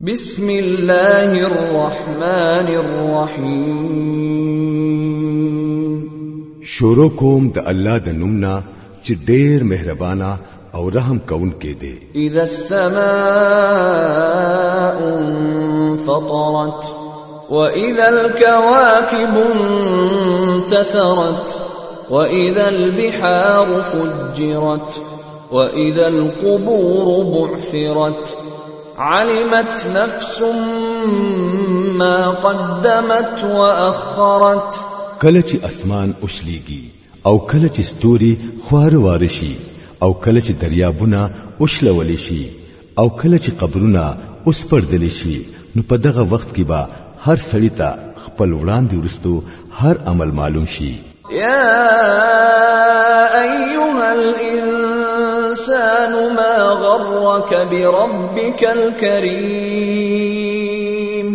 بسم الله الرحمن الرحيم شروع کوم د الله د نومنا چې ډېر مهربانا او رحم کون کې دی اذا السماء فطرت واذا الكواكب انتثرت واذا البحار فجرت واذا القبور بعثرت علمت نفس ما قدمت واخرت کله چې اسمان اوشليږي او کله چې ستوري خوار وارشي او کله چې دریابونه اوشلول شي او کله چې قبرونه اوس پردل شي نو په دغه وخت کې به هر سړی ته خپل وړاندې ورستو هر عمل معلوم شي یا ایو غرك بربك الكريم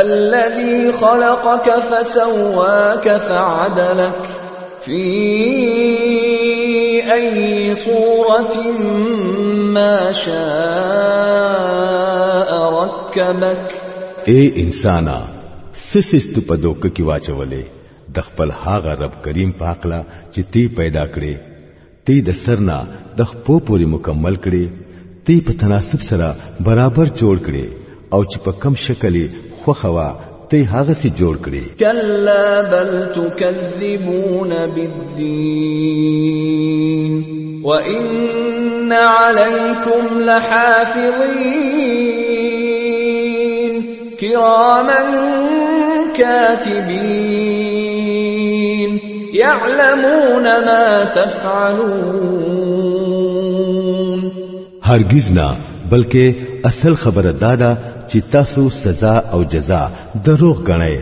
الذي خلقك فسواك فعدلك في اي صوره ما شاء ركبك اے انسانا سس پدوک کی واچولے دخپل خپل هاغه رب کریم پاکلا چې تی پیدا کړې تی د سرنا د خپو پوری مکمل کړي تی په تناسب سره برابر جوړ کړي او چې په کم شکل خوخوا تی هغه سي جوړ کړي کلا بل تکذبون بالدین وان علیکم لحافظین کراما کاتبین یعلمون ما تفعلون هرگز نه بلکې اصل خبره دادا چې تاسو سزا او جزا دروغ غنئ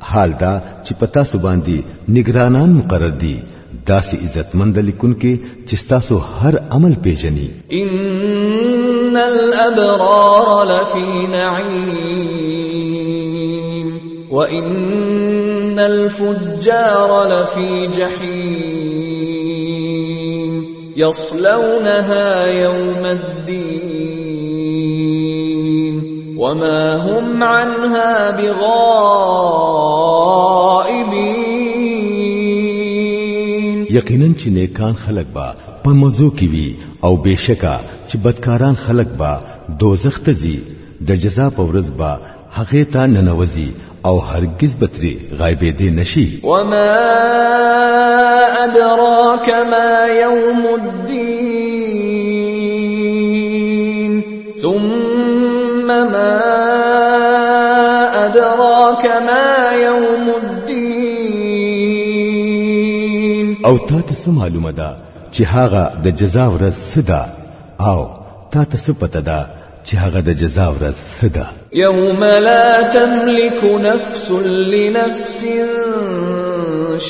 حال دا چې پتا سو باندې نگرانان مقرر دي داسې عزتمند لیکون کې چې تاسو هر عمل پیژني ان الابرار لفی نعیم وان ان الفجار لفي جحيم يصلونها يوم الدين وما هم عنها بغائبين یقینا چې نیکان خلق با په مزو کې وي او بشکا چې بدکاران خلق با دوزخ ته ځي د جزا په ورځ با هغه ته ننوزي او هرگز بتري غایبې دي نشي وما ادراك ما يوم الدين ثم ما ادراك ما يوم الدين او تاسو څه معلومه ده چې هغه د جزا ورځ صدا او تاسو پته ده چې هغه د جزا ورځ صدا یوم لا تملك نفس لنفس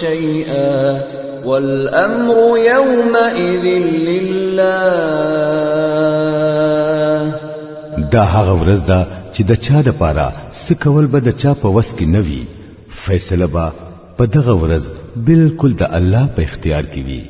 شيئا والامر يومئذ لله دا هغه ورځ ده چې د چا د پاره سکول به د چا په وس کې نوي فیصله به په دغه ورځ بالکل د الله په اختیار کې وي